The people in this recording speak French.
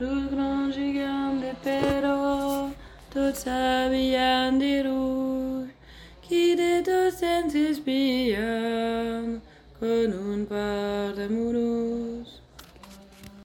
le grand gigant de Perro, tots sabien de rouge, qui de tous ens espien, con un par de muros.